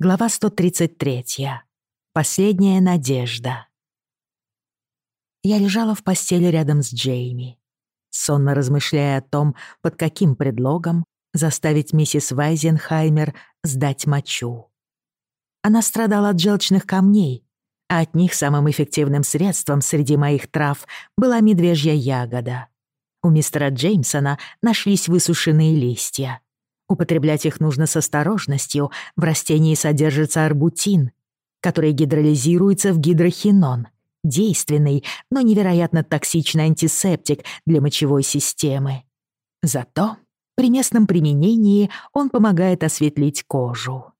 Глава 133. Последняя надежда. Я лежала в постели рядом с Джейми, сонно размышляя о том, под каким предлогом заставить миссис Вайзенхаймер сдать мочу. Она страдала от желчных камней, а от них самым эффективным средством среди моих трав была медвежья ягода. У мистера Джеймсона нашлись высушенные листья — Употреблять их нужно с осторожностью. В растении содержится арбутин, который гидролизируется в гидрохинон. Действенный, но невероятно токсичный антисептик для мочевой системы. Зато при местном применении он помогает осветлить кожу.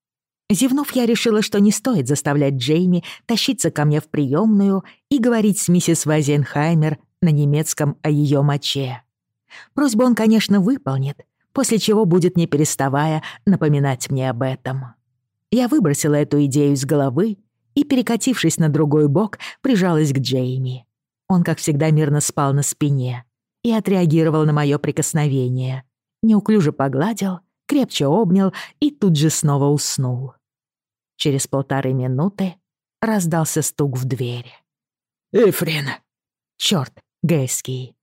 Зевнув, я решила, что не стоит заставлять Джейми тащиться ко мне в приемную и говорить с миссис Вайзенхаймер на немецком о ее моче. Просьбу он, конечно, выполнит, после чего будет не переставая напоминать мне об этом. Я выбросила эту идею из головы и, перекатившись на другой бок, прижалась к Джейми. Он, как всегда, мирно спал на спине и отреагировал на мое прикосновение. Неуклюже погладил, крепче обнял и тут же снова уснул. Через полторы минуты раздался стук в дверь. «Эфрин!» «Чёрт, Гейский!»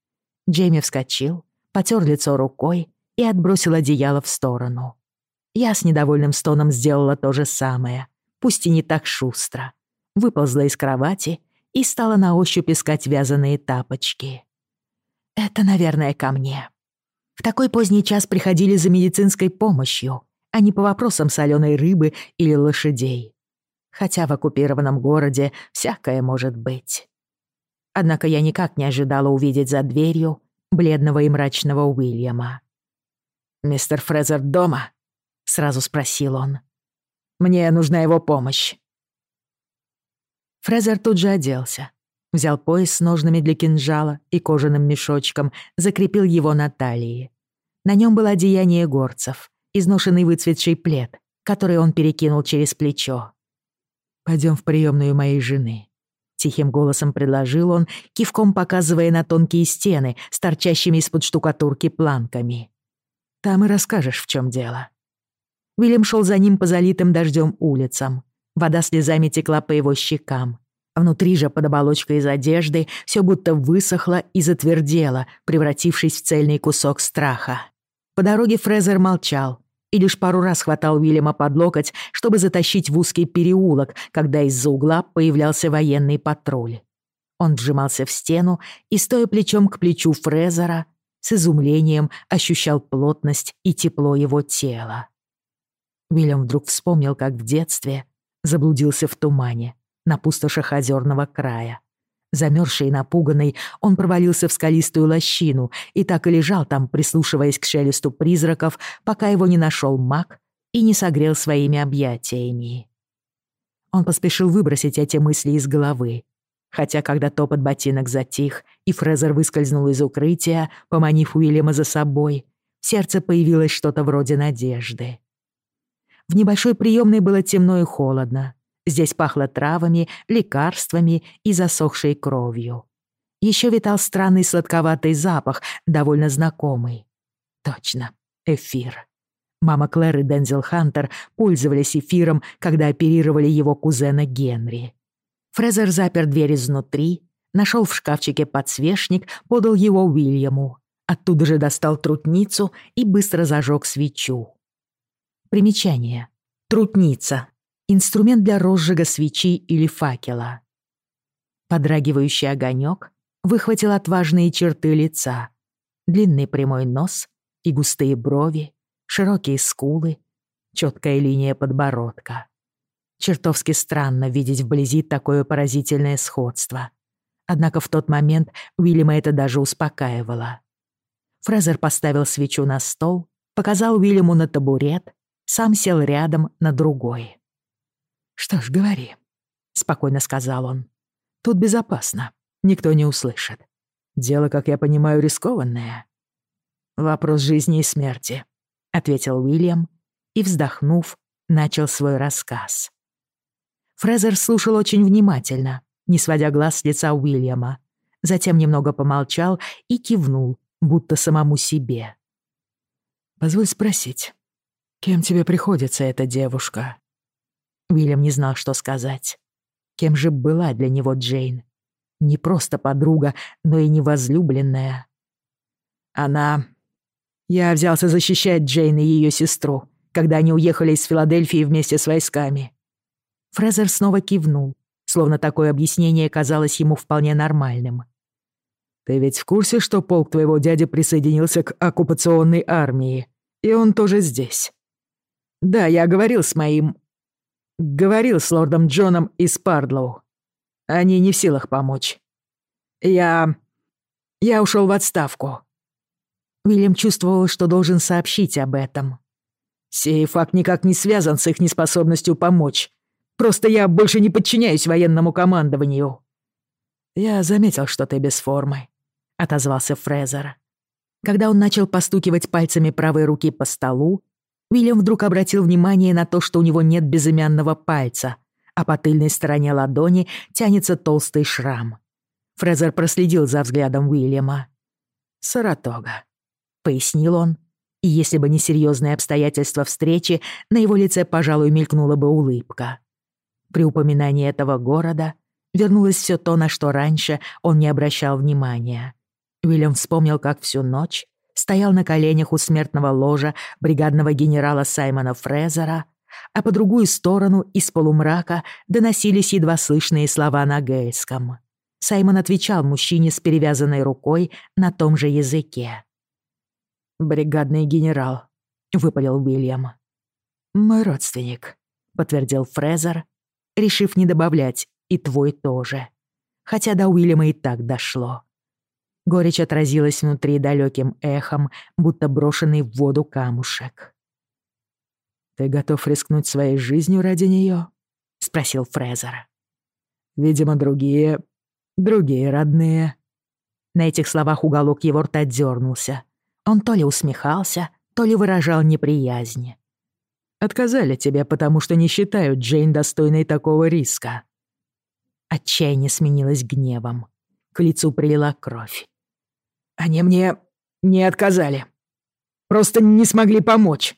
Джейми вскочил, потер лицо рукой и отбросил одеяло в сторону. Я с недовольным стоном сделала то же самое, пусть и не так шустро. Выползла из кровати и стала на ощупь искать вязаные тапочки. Это, наверное, ко мне. В такой поздний час приходили за медицинской помощью, а не по вопросам соленой рыбы или лошадей. Хотя в оккупированном городе всякое может быть. Однако я никак не ожидала увидеть за дверью бледного и мрачного Уильяма. «Мистер Фрезер дома?» — сразу спросил он. «Мне нужна его помощь». Фрезер тут же оделся, взял пояс с ножными для кинжала и кожаным мешочком, закрепил его на талии. На нем было одеяние горцев, изношенный выцветший плед, который он перекинул через плечо. «Пойдем в приемную моей жены», — тихим голосом предложил он, кивком показывая на тонкие стены с торчащими из-под штукатурки планками. Там и расскажешь, в чем дело». Уильям шел за ним по залитым дождем улицам. Вода слезами текла по его щекам. Внутри же, под оболочкой из одежды, все будто высохло и затвердело, превратившись в цельный кусок страха. По дороге Фрезер молчал и лишь пару раз хватал Уильяма под локоть, чтобы затащить в узкий переулок, когда из-за угла появлялся военный патруль. Он вжимался в стену и, стоя плечом к плечу Фрезера, с изумлением ощущал плотность и тепло его тела. Уильям вдруг вспомнил, как в детстве заблудился в тумане на пустошах озерного края. Замерзший и напуганный, он провалился в скалистую лощину и так и лежал там, прислушиваясь к шелесту призраков, пока его не нашел маг и не согрел своими объятиями. Он поспешил выбросить эти мысли из головы, хотя когда топот ботинок затих, и Фрезер выскользнул из укрытия, поманив Уильяма за собой, в сердце появилось что-то вроде надежды. В небольшой приемной было темно и холодно. Здесь пахло травами, лекарствами и засохшей кровью. Еще витал странный сладковатый запах, довольно знакомый. Точно, эфир. Мама Клэр и Дензел Хантер пользовались эфиром, когда оперировали его кузена Генри. Фрезер запер дверь изнутри, нашел в шкафчике подсвечник, подал его Уильяму. Оттуда же достал трутницу и быстро зажег свечу. Примечание. Трутница. Инструмент для розжига свечи или факела. Подрагивающий огонек выхватил отважные черты лица. Длинный прямой нос и густые брови, широкие скулы, четкая линия подбородка. Чертовски странно видеть вблизи такое поразительное сходство. Однако в тот момент Уильяма это даже успокаивало. Фрезер поставил свечу на стол, показал Уильяму на табурет, сам сел рядом на другой. «Что ж, говори», — спокойно сказал он. «Тут безопасно, никто не услышит. Дело, как я понимаю, рискованное». «Вопрос жизни и смерти», — ответил Уильям и, вздохнув, начал свой рассказ. Фрезер слушал очень внимательно, не сводя глаз с лица Уильяма. Затем немного помолчал и кивнул, будто самому себе. «Позволь спросить, кем тебе приходится эта девушка?» Уильям не знал, что сказать. Кем же была для него Джейн? Не просто подруга, но и невозлюбленная. Она... Я взялся защищать Джейн и ее сестру, когда они уехали из Филадельфии вместе с войсками. Фрезер снова кивнул, словно такое объяснение казалось ему вполне нормальным. «Ты ведь в курсе, что полк твоего дяди присоединился к оккупационной армии, и он тоже здесь?» «Да, я говорил с моим Говорил с лордом Джоном из Пардлоу. Они не в силах помочь. Я... Я ушел в отставку. Уильям чувствовал, что должен сообщить об этом. Сей факт никак не связан с их неспособностью помочь. Просто я больше не подчиняюсь военному командованию. Я заметил, что ты без формы, отозвался Фрезер. Когда он начал постукивать пальцами правой руки по столу, Уильям вдруг обратил внимание на то, что у него нет безымянного пальца, а по тыльной стороне ладони тянется толстый шрам. Фрезер проследил за взглядом Уильяма. «Саратога», — пояснил он, и если бы не серьезные обстоятельства встречи, на его лице, пожалуй, мелькнула бы улыбка. При упоминании этого города вернулось все то, на что раньше он не обращал внимания. Уильям вспомнил, как всю ночь стоял на коленях у смертного ложа бригадного генерала Саймона Фрезера, а по другую сторону из полумрака доносились едва слышные слова на гельском. Саймон отвечал мужчине с перевязанной рукой на том же языке. «Бригадный генерал», — выпалил Уильям. «Мой родственник», — подтвердил Фрезер, решив не добавлять «и твой тоже». Хотя до Уильяма и так дошло. Горечь отразилась внутри далеким эхом, будто брошенный в воду камушек. «Ты готов рискнуть своей жизнью ради нее? спросил Фрезер. «Видимо, другие... другие родные». На этих словах уголок его рта дернулся. Он то ли усмехался, то ли выражал неприязнь. «Отказали тебе, потому что не считают Джейн достойной такого риска». Отчаяние сменилось гневом. К лицу прилила кровь. Они мне не отказали. Просто не смогли помочь.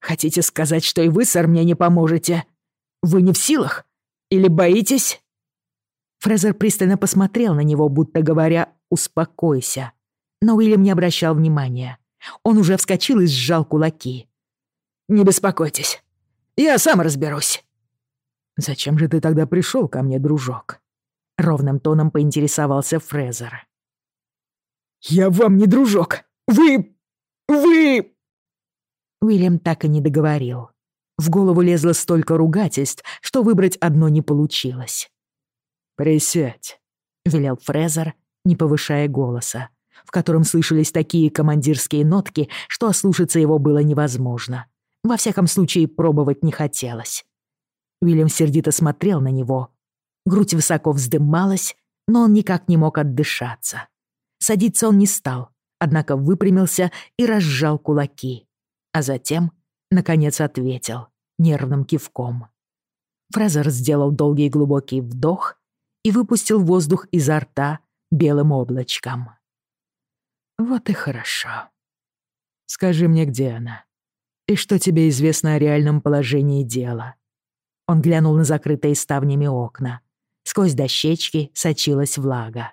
Хотите сказать, что и вы, сэр, мне не поможете? Вы не в силах? Или боитесь?» Фрезер пристально посмотрел на него, будто говоря «успокойся». Но Уильям не обращал внимания. Он уже вскочил и сжал кулаки. «Не беспокойтесь. Я сам разберусь». «Зачем же ты тогда пришел ко мне, дружок?» Ровным тоном поинтересовался Фрезер. «Я вам не дружок! Вы... вы...» Уильям так и не договорил. В голову лезло столько ругательств, что выбрать одно не получилось. «Присядь», — велел Фрезер, не повышая голоса, в котором слышались такие командирские нотки, что ослушаться его было невозможно. Во всяком случае, пробовать не хотелось. Уильям сердито смотрел на него. Грудь высоко вздымалась, но он никак не мог отдышаться. Садиться он не стал, однако выпрямился и разжал кулаки. А затем, наконец, ответил нервным кивком. Фрезер сделал долгий глубокий вдох и выпустил воздух изо рта белым облачком. «Вот и хорошо. Скажи мне, где она? И что тебе известно о реальном положении дела?» Он глянул на закрытые ставнями окна. Сквозь дощечки сочилась влага.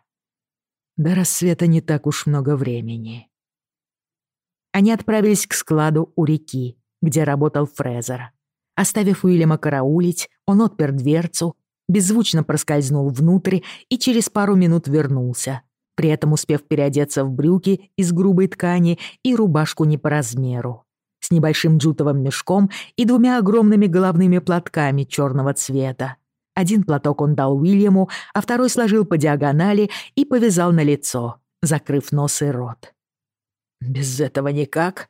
До рассвета не так уж много времени. Они отправились к складу у реки, где работал Фрезер. Оставив Уильяма караулить, он отпер дверцу, беззвучно проскользнул внутрь и через пару минут вернулся, при этом успев переодеться в брюки из грубой ткани и рубашку не по размеру, с небольшим джутовым мешком и двумя огромными головными платками черного цвета. Один платок он дал Уильяму, а второй сложил по диагонали и повязал на лицо, закрыв нос и рот. «Без этого никак?»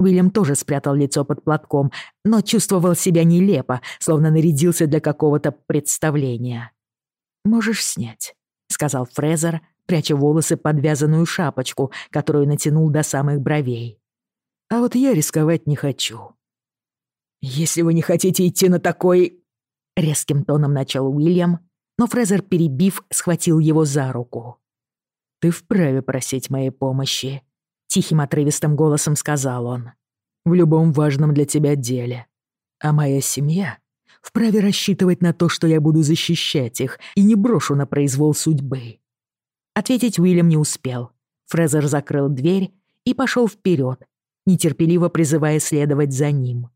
Уильям тоже спрятал лицо под платком, но чувствовал себя нелепо, словно нарядился для какого-то представления. «Можешь снять», — сказал Фрезер, пряча волосы под вязаную шапочку, которую натянул до самых бровей. «А вот я рисковать не хочу». «Если вы не хотите идти на такой...» — резким тоном начал Уильям, но Фрезер, перебив, схватил его за руку. «Ты вправе просить моей помощи», — тихим отрывистым голосом сказал он. «В любом важном для тебя деле. А моя семья вправе рассчитывать на то, что я буду защищать их и не брошу на произвол судьбы. Ответить Уильям не успел. Фрезер закрыл дверь и пошел вперед, нетерпеливо призывая следовать за ним.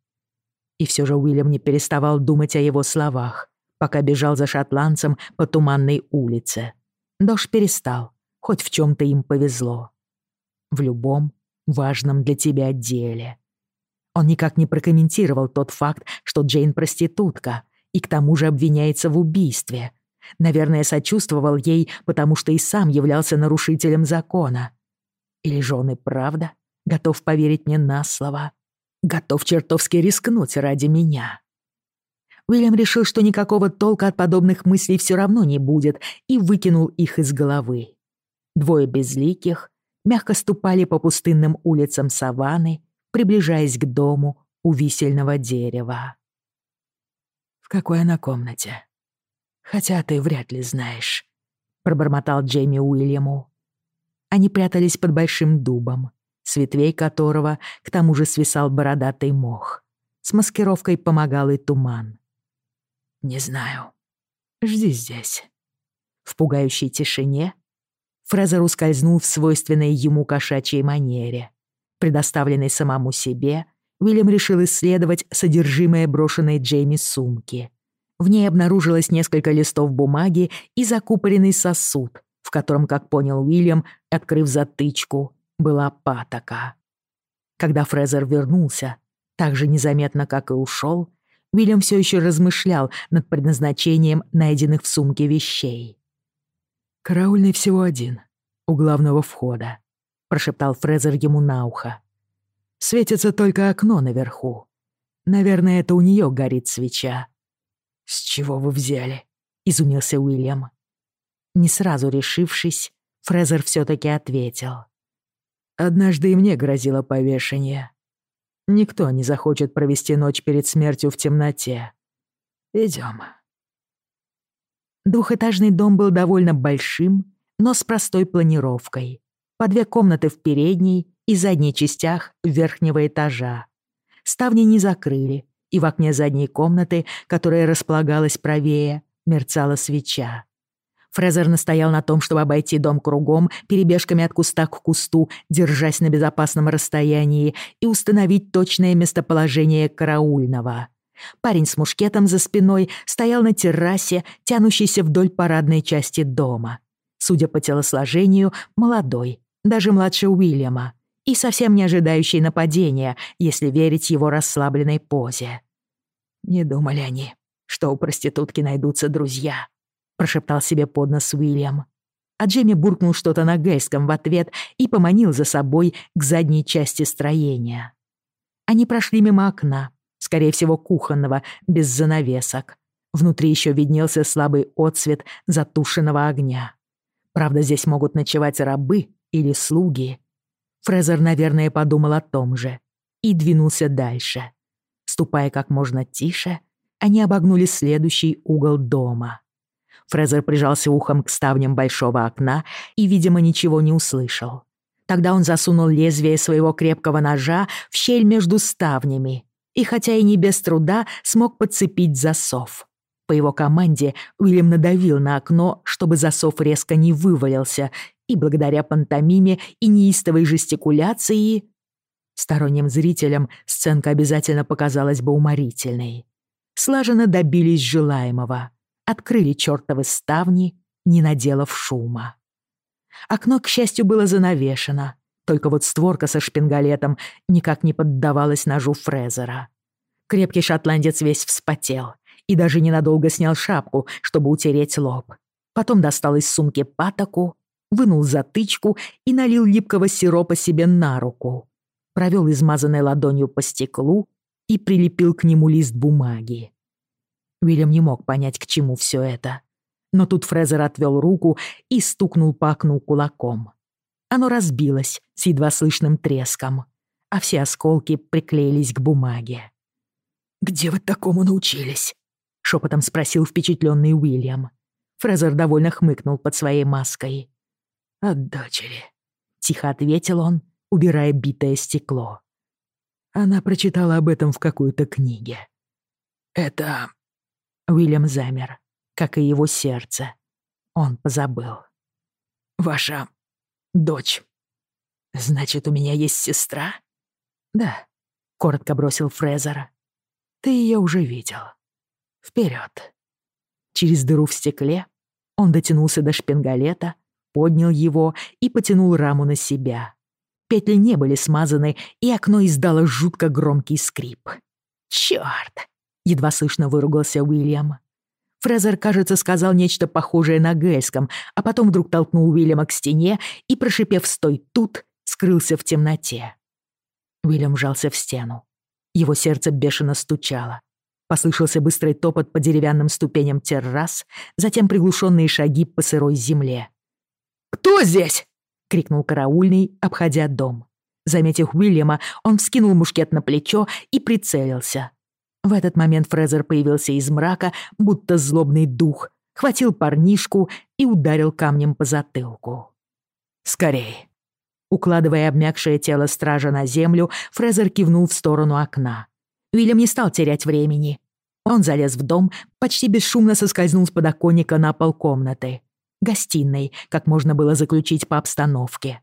И все же Уильям не переставал думать о его словах, пока бежал за шотландцем по туманной улице. Дождь перестал, хоть в чем то им повезло. В любом важном для тебя деле. Он никак не прокомментировал тот факт, что Джейн проститутка и к тому же обвиняется в убийстве, Наверное, сочувствовал ей, потому что и сам являлся нарушителем закона. Или же он и правда готов поверить мне на слово, готов чертовски рискнуть ради меня. Уильям решил, что никакого толка от подобных мыслей все равно не будет, и выкинул их из головы. Двое безликих мягко ступали по пустынным улицам саванны, приближаясь к дому у висельного дерева. «В какой она комнате?» хотя ты вряд ли знаешь», — пробормотал Джейми Уильяму. Они прятались под большим дубом, с ветвей которого к тому же свисал бородатый мох. С маскировкой помогал и туман. «Не знаю. Жди здесь». В пугающей тишине Фрезер ускользнул в свойственной ему кошачьей манере. Предоставленный самому себе, Уильям решил исследовать содержимое брошенной Джейми сумки — в ней обнаружилось несколько листов бумаги и закупоренный сосуд, в котором, как понял Уильям, открыв затычку, была патока. Когда Фрезер вернулся, так же незаметно, как и ушел, Уильям все еще размышлял над предназначением найденных в сумке вещей. «Караульный всего один, у главного входа», — прошептал Фрезер ему на ухо. «Светится только окно наверху. Наверное, это у нее горит свеча. «С чего вы взяли?» — изумился Уильям. Не сразу решившись, Фрезер все-таки ответил. «Однажды и мне грозило повешение. Никто не захочет провести ночь перед смертью в темноте. Идем. Двухэтажный дом был довольно большим, но с простой планировкой. По две комнаты в передней и задней частях верхнего этажа. Ставни не закрыли, и в окне задней комнаты, которая располагалась правее, мерцала свеча. Фрезер настоял на том, чтобы обойти дом кругом, перебежками от куста к кусту, держась на безопасном расстоянии, и установить точное местоположение караульного. Парень с мушкетом за спиной стоял на террасе, тянущейся вдоль парадной части дома. Судя по телосложению, молодой, даже младше Уильяма и совсем не ожидающий нападения, если верить его расслабленной позе. «Не думали они, что у проститутки найдутся друзья», — прошептал себе под нос Уильям. А Джейми буркнул что-то на гельском в ответ и поманил за собой к задней части строения. Они прошли мимо окна, скорее всего, кухонного, без занавесок. Внутри еще виднелся слабый отсвет затушенного огня. Правда, здесь могут ночевать рабы или слуги. Фрезер, наверное, подумал о том же и двинулся дальше. Ступая как можно тише, они обогнули следующий угол дома. Фрезер прижался ухом к ставням большого окна и, видимо, ничего не услышал. Тогда он засунул лезвие своего крепкого ножа в щель между ставнями и, хотя и не без труда, смог подцепить засов. По его команде Уильям надавил на окно, чтобы засов резко не вывалился, и благодаря пантомиме и неистовой жестикуляции сторонним зрителям сценка обязательно показалась бы уморительной. Слаженно добились желаемого, открыли чертовы ставни, не наделав шума. Окно, к счастью, было занавешено, только вот створка со шпингалетом никак не поддавалась ножу Фрезера. Крепкий шотландец весь вспотел и даже ненадолго снял шапку, чтобы утереть лоб. Потом достал из сумки патоку вынул затычку и налил липкого сиропа себе на руку. Провел измазанной ладонью по стеклу и прилепил к нему лист бумаги. Уильям не мог понять, к чему все это. Но тут Фрезер отвел руку и стукнул по окну кулаком. Оно разбилось с едва слышным треском, а все осколки приклеились к бумаге. «Где вы такому научились?» — шепотом спросил впечатленный Уильям. Фрезер довольно хмыкнул под своей маской. «От дочери», — тихо ответил он, убирая битое стекло. Она прочитала об этом в какой-то книге. «Это Уильям замер, как и его сердце. Он позабыл. «Ваша дочь. Значит, у меня есть сестра?» «Да», — коротко бросил Фрезер. «Ты ее уже видел. Вперед. Через дыру в стекле он дотянулся до шпингалета, поднял его и потянул раму на себя. Петли не были смазаны, и окно издало жутко громкий скрип. «Чёрт!» — едва слышно выругался Уильям. Фрезер, кажется, сказал нечто похожее на гельском, а потом вдруг толкнул Уильяма к стене и, прошипев «стой тут», скрылся в темноте. Уильям вжался в стену. Его сердце бешено стучало. Послышался быстрый топот по деревянным ступеням террас, затем приглушенные шаги по сырой земле. «Кто здесь?» — крикнул караульный, обходя дом. Заметив Уильяма, он вскинул мушкет на плечо и прицелился. В этот момент Фрезер появился из мрака, будто злобный дух, хватил парнишку и ударил камнем по затылку. «Скорей!» Укладывая обмякшее тело стража на землю, Фрезер кивнул в сторону окна. Уильям не стал терять времени. Он залез в дом, почти бесшумно соскользнул с подоконника на пол комнаты. Гостиной, как можно было заключить по обстановке.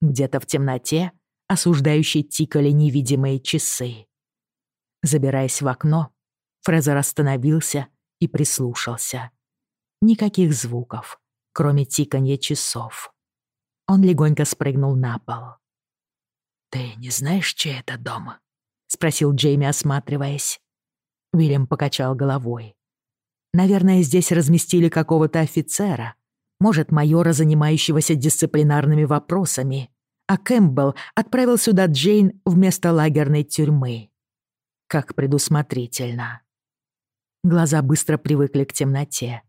Где-то в темноте осуждающие тикали невидимые часы. Забираясь в окно, Фрезер остановился и прислушался. Никаких звуков, кроме тиканья часов. Он легонько спрыгнул на пол. «Ты не знаешь, чей это дом?» — спросил Джейми, осматриваясь. Уильям покачал головой. «Наверное, здесь разместили какого-то офицера, может, майора, занимающегося дисциплинарными вопросами, а Кэмпбелл отправил сюда Джейн вместо лагерной тюрьмы. Как предусмотрительно. Глаза быстро привыкли к темноте,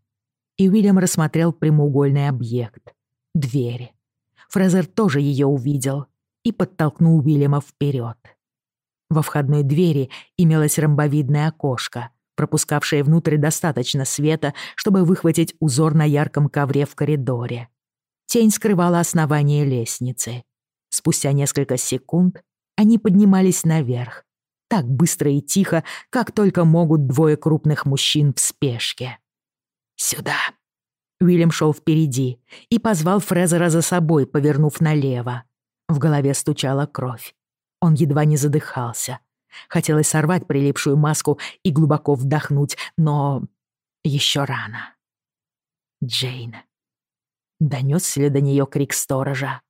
и Уильям рассмотрел прямоугольный объект — дверь. Фрезер тоже ее увидел и подтолкнул Уильяма вперед. Во входной двери имелось ромбовидное окошко, пропускавшее внутрь достаточно света, чтобы выхватить узор на ярком ковре в коридоре. Тень скрывала основание лестницы. Спустя несколько секунд они поднимались наверх, так быстро и тихо, как только могут двое крупных мужчин в спешке. «Сюда!» Уильям шел впереди и позвал Фрезера за собой, повернув налево. В голове стучала кровь. Он едва не задыхался. Хотелось сорвать прилипшую маску и глубоко вдохнуть, но еще рано. Джейн. Донесся ли до нее крик сторожа?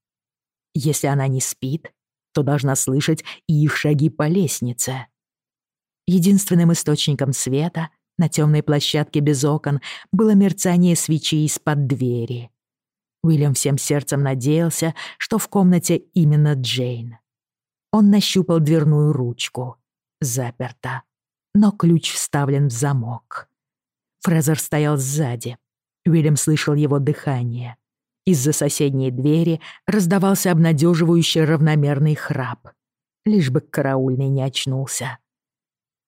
Если она не спит, то должна слышать и их шаги по лестнице. Единственным источником света на темной площадке без окон было мерцание свечи из-под двери. Уильям всем сердцем надеялся, что в комнате именно Джейн. Он нащупал дверную ручку. Заперта. Но ключ вставлен в замок. Фрезер стоял сзади. Уильям слышал его дыхание. Из-за соседней двери раздавался обнадеживающий равномерный храп. Лишь бы караульный не очнулся.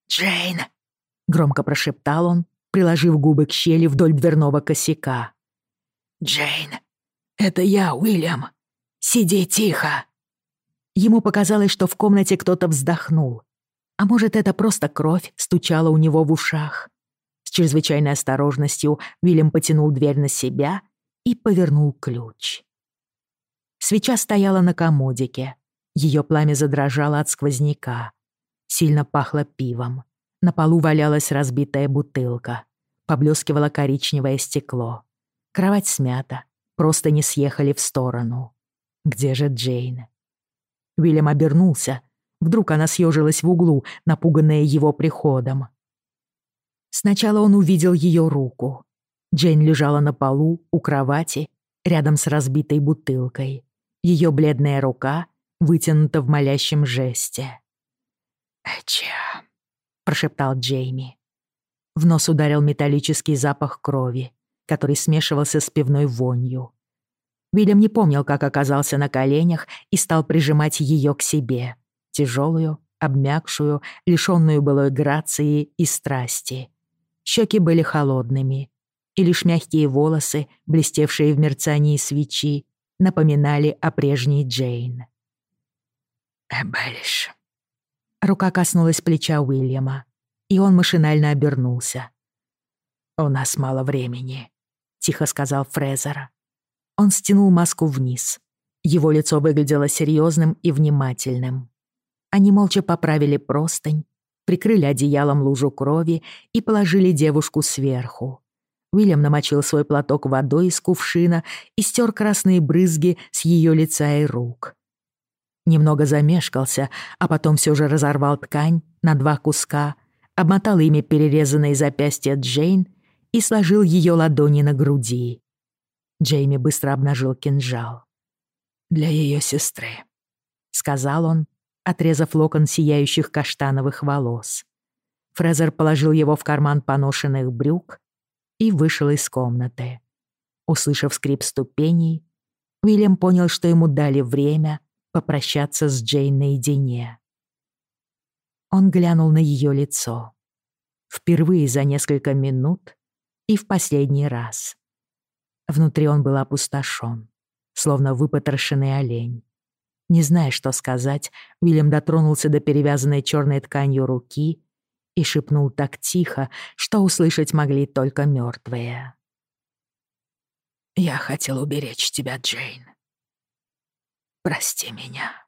«Джейн!» — громко прошептал он, приложив губы к щели вдоль дверного косяка. «Джейн, это я, Уильям. Сиди тихо!» Ему показалось, что в комнате кто-то вздохнул. А может, это просто кровь стучала у него в ушах. С чрезвычайной осторожностью Уильям потянул дверь на себя и повернул ключ. Свеча стояла на комодике. Ее пламя задрожало от сквозняка. Сильно пахло пивом. На полу валялась разбитая бутылка. Поблескивало коричневое стекло. Кровать смята, просто не съехали в сторону. Где же Джейн? Уильям обернулся. Вдруг она съежилась в углу, напуганная его приходом. Сначала он увидел ее руку. Джейн лежала на полу, у кровати, рядом с разбитой бутылкой. Ее бледная рука вытянута в молящем жесте. «Эча», — прошептал Джейми. В нос ударил металлический запах крови, который смешивался с пивной вонью. Уильям не помнил, как оказался на коленях и стал прижимать ее к себе, тяжелую, обмякшую, лишенную былой грации и страсти. Щеки были холодными, и лишь мягкие волосы, блестевшие в мерцании свечи, напоминали о прежней Джейн. «Эбелиш». Рука коснулась плеча Уильяма, и он машинально обернулся. «У нас мало времени», — тихо сказал Фрезер. Он стянул маску вниз. Его лицо выглядело серьезным и внимательным. Они молча поправили простынь, прикрыли одеялом лужу крови и положили девушку сверху. Уильям намочил свой платок водой из кувшина и стер красные брызги с ее лица и рук. Немного замешкался, а потом все же разорвал ткань на два куска, обмотал ими перерезанные запястья Джейн и сложил ее ладони на груди. Джейми быстро обнажил кинжал. «Для ее сестры», — сказал он, отрезав локон сияющих каштановых волос. Фрезер положил его в карман поношенных брюк и вышел из комнаты. Услышав скрип ступеней, Уильям понял, что ему дали время попрощаться с Джейн наедине. Он глянул на ее лицо. Впервые за несколько минут и в последний раз. Внутри он был опустошен, словно выпотрошенный олень. Не зная, что сказать, Уильям дотронулся до перевязанной черной тканью руки и шепнул так тихо, что услышать могли только мертвые. «Я хотел уберечь тебя, Джейн. Прости меня».